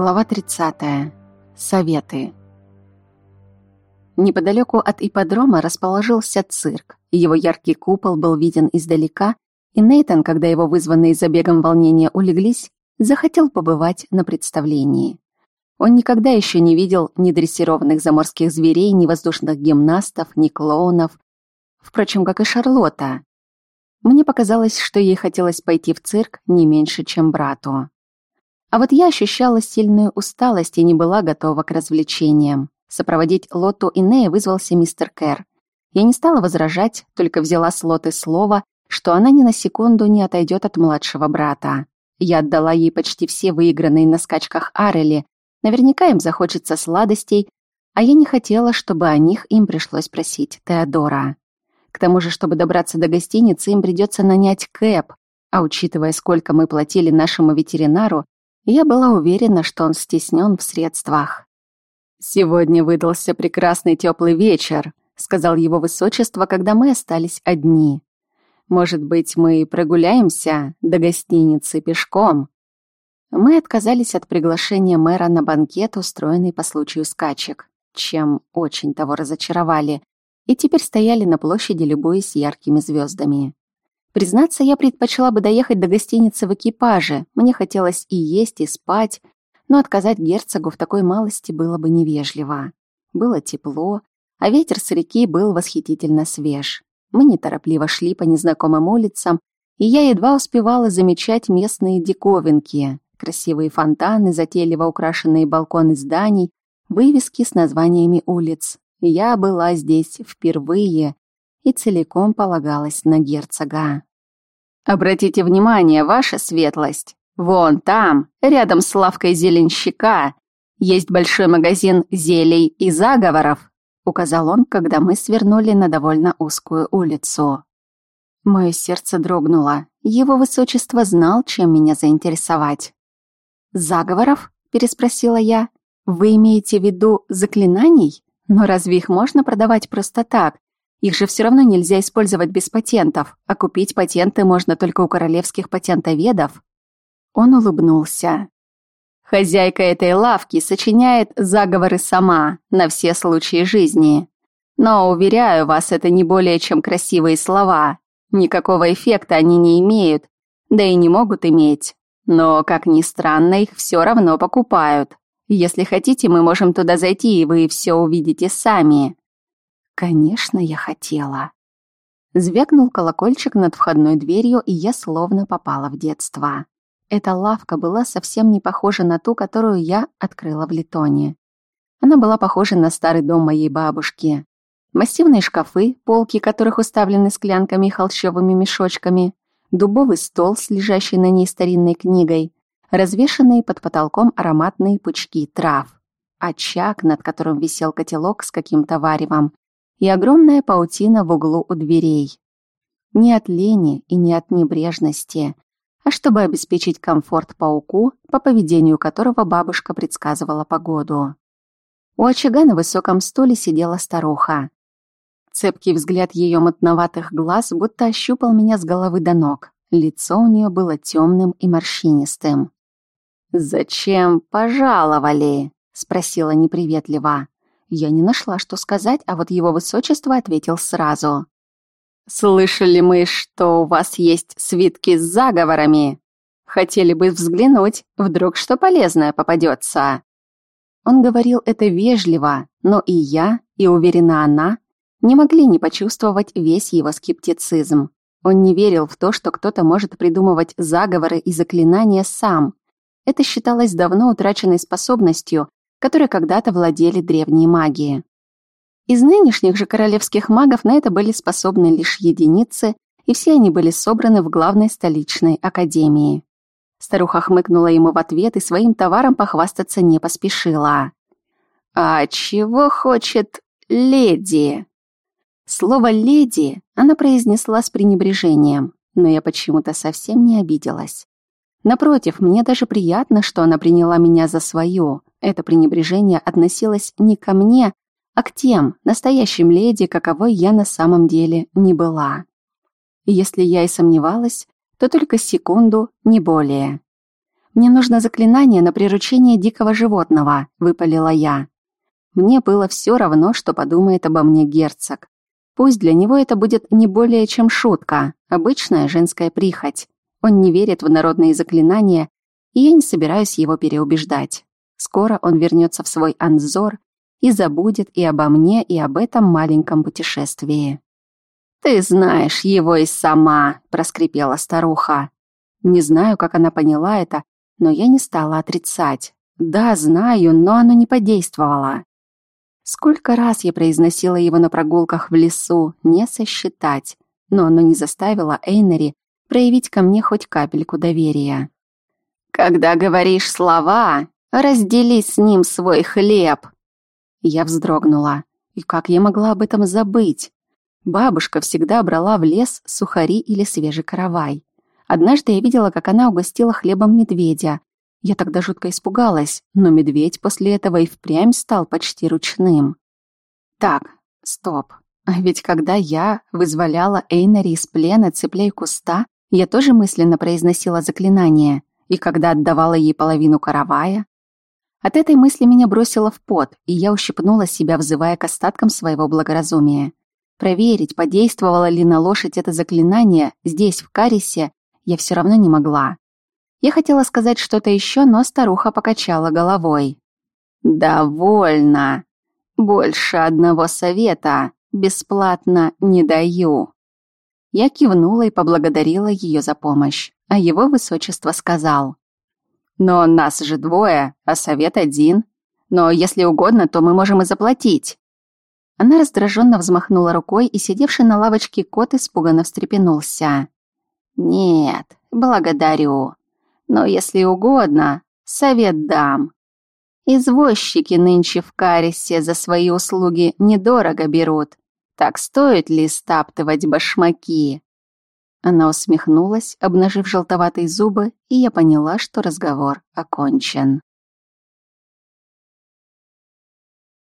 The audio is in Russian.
Глава 30. Советы. Неподалеку от ипподрома расположился цирк. Его яркий купол был виден издалека, и Нейтан, когда его вызванные забегом волнения улеглись, захотел побывать на представлении. Он никогда еще не видел ни дрессированных заморских зверей, ни воздушных гимнастов, ни клоунов. Впрочем, как и Шарлотта. Мне показалось, что ей хотелось пойти в цирк не меньше, чем брату. А вот я ощущала сильную усталость и не была готова к развлечениям. Сопроводить Лоту и Нея вызвался мистер Кэр. Я не стала возражать, только взяла с Лоты слово, что она ни на секунду не отойдет от младшего брата. Я отдала ей почти все выигранные на скачках Арели. Наверняка им захочется сладостей, а я не хотела, чтобы о них им пришлось просить Теодора. К тому же, чтобы добраться до гостиницы, им придется нанять кэп, а учитывая, сколько мы платили нашему ветеринару, я была уверена, что он стеснен в средствах. «Сегодня выдался прекрасный теплый вечер», — сказал его высочество, когда мы остались одни. «Может быть, мы прогуляемся до гостиницы пешком?» Мы отказались от приглашения мэра на банкет, устроенный по случаю скачек, чем очень того разочаровали, и теперь стояли на площади, любуясь яркими звездами. Признаться, я предпочла бы доехать до гостиницы в экипаже. Мне хотелось и есть, и спать, но отказать герцогу в такой малости было бы невежливо. Было тепло, а ветер с реки был восхитительно свеж. Мы неторопливо шли по незнакомым улицам, и я едва успевала замечать местные диковинки. Красивые фонтаны, затейливо украшенные балконы зданий, вывески с названиями улиц. Я была здесь впервые и целиком полагалась на герцога. «Обратите внимание, ваша светлость, вон там, рядом с лавкой зеленщика, есть большой магазин зелий и заговоров», указал он, когда мы свернули на довольно узкую улицу. Мое сердце дрогнуло. Его высочество знал, чем меня заинтересовать. «Заговоров?» — переспросила я. «Вы имеете в виду заклинаний? Но разве их можно продавать просто так, их же все равно нельзя использовать без патентов, а купить патенты можно только у королевских патентоведов. Он улыбнулся. Хозяйка этой лавки сочиняет заговоры сама, на все случаи жизни. Но, уверяю вас, это не более чем красивые слова. Никакого эффекта они не имеют, да и не могут иметь. Но, как ни странно, их все равно покупают. Если хотите, мы можем туда зайти, и вы все увидите сами. Конечно, я хотела. Звякнул колокольчик над входной дверью, и я словно попала в детство. Эта лавка была совсем не похожа на ту, которую я открыла в Литоне. Она была похожа на старый дом моей бабушки. Массивные шкафы, полки которых уставлены склянками и холщовыми мешочками, дубовый стол с лежащей на ней старинной книгой, развешанные под потолком ароматные пучки трав, очаг, над которым висел котелок с каким-то варевом, и огромная паутина в углу у дверей. Не от лени и не от небрежности, а чтобы обеспечить комфорт пауку, по поведению которого бабушка предсказывала погоду. У очага на высоком стуле сидела старуха. Цепкий взгляд ее мотноватых глаз будто ощупал меня с головы до ног. Лицо у нее было темным и морщинистым. «Зачем пожаловали?» — спросила неприветливо. Я не нашла, что сказать, а вот его высочество ответил сразу. «Слышали мы, что у вас есть свитки с заговорами. Хотели бы взглянуть, вдруг что полезное попадется». Он говорил это вежливо, но и я, и уверена она, не могли не почувствовать весь его скептицизм. Он не верил в то, что кто-то может придумывать заговоры и заклинания сам. Это считалось давно утраченной способностью, которые когда-то владели древней магией. Из нынешних же королевских магов на это были способны лишь единицы, и все они были собраны в главной столичной академии. Старуха хмыкнула ему в ответ и своим товаром похвастаться не поспешила. «А чего хочет леди?» Слово «леди» она произнесла с пренебрежением, но я почему-то совсем не обиделась. Напротив, мне даже приятно, что она приняла меня за свою, это пренебрежение относилось не ко мне, а к тем, настоящим леди, каковой я на самом деле не была. И если я и сомневалась, то только секунду, не более. «Мне нужно заклинание на приручение дикого животного», — выпалила я. Мне было все равно, что подумает обо мне герцог. Пусть для него это будет не более чем шутка, обычная женская прихоть. Он не верит в народные заклинания, и я не собираюсь его переубеждать. Скоро он вернется в свой анзор и забудет и обо мне, и об этом маленьком путешествии. «Ты знаешь его и сама», — проскрипела старуха. Не знаю, как она поняла это, но я не стала отрицать. Да, знаю, но оно не подействовало. Сколько раз я произносила его на прогулках в лесу, не сосчитать, но оно не заставило Эйнери проявить ко мне хоть капельку доверия. «Когда говоришь слова, раздели с ним свой хлеб!» Я вздрогнула. И как я могла об этом забыть? Бабушка всегда брала в лес сухари или свежий каравай. Однажды я видела, как она угостила хлебом медведя. Я тогда жутко испугалась, но медведь после этого и впрямь стал почти ручным. Так, стоп. А ведь когда я вызволяла Эйнари из плена цепляй куста, я тоже мысленно произносила заклинание. И когда отдавала ей половину каравая, от этой мысли меня бросило в пот, и я ущипнула себя, взывая к остаткам своего благоразумия. Проверить, подействовало ли на лошадь это заклинание здесь, в Карисе, я все равно не могла. Я хотела сказать что-то еще, но старуха покачала головой. «Довольно. Больше одного совета бесплатно не даю». Я кивнула и поблагодарила ее за помощь, а его высочество сказал. «Но нас же двое, а совет один. Но если угодно, то мы можем и заплатить». Она раздраженно взмахнула рукой, и сидевший на лавочке кот испуганно встрепенулся. «Нет, благодарю. Но если угодно, совет дам. Извозчики нынче в Карисе за свои услуги недорого берут. Так стоит ли стаптывать башмаки?» Она усмехнулась, обнажив желтоватые зубы, и я поняла, что разговор окончен.